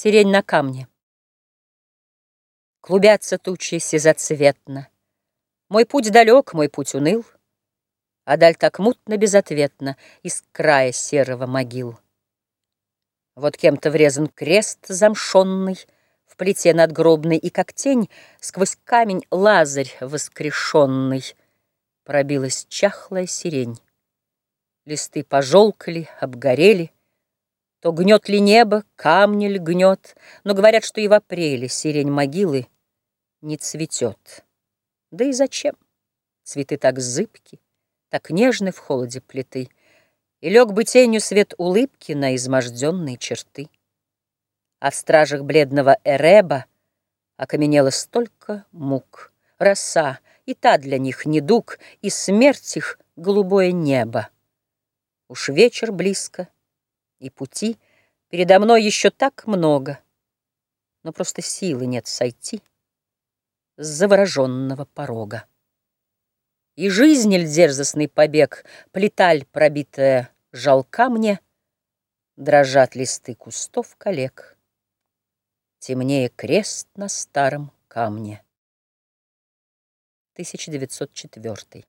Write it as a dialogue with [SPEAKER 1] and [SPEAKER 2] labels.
[SPEAKER 1] Сирень на камне. Клубятся тучи сизоцветно. Мой путь далек, мой путь уныл, А даль так мутно безответно Из края серого могил. Вот кем-то врезан крест замшенный В плите надгробной, и как тень Сквозь камень лазарь воскрешенный Пробилась чахлая сирень. Листы пожелкли, обгорели, то гнет ли небо, камни ли гнет, Но говорят, что и в апреле Сирень могилы не цветет. Да и зачем? Цветы так зыбки, Так нежны в холоде плиты, И лег бы тенью свет улыбки На изможденные черты. А в стражах бледного Эреба Окаменело столько мук, Роса, и та для них недуг, И смерть их голубое небо. Уж вечер близко — и пути передо мной еще так много, но просто силы нет сойти с завороженного порога. И жизнь ль побег, плеталь пробитая жалка мне, дрожат листы кустов коллег, темнее крест на старом камне. 1904